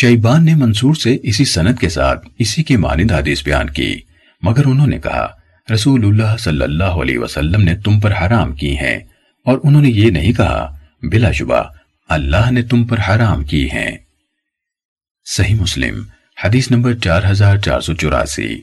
Shiban نے منصور سے اسی سند کے ساتھ اسی کے مانند حدیث بیان کی، مگر انہوں نے کہا، رسول اللہ صلی اللہ علیہ وسلم نے تم پر حرام کی ہیں، اور انہوں نے یہ نہیں کہا، بلا شبہ اللہ نے تم پر حرام کی ہیں۔ صحیح مسلم، حدیث نمبر چار ہزار چار سو چوراسی۔